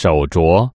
手镯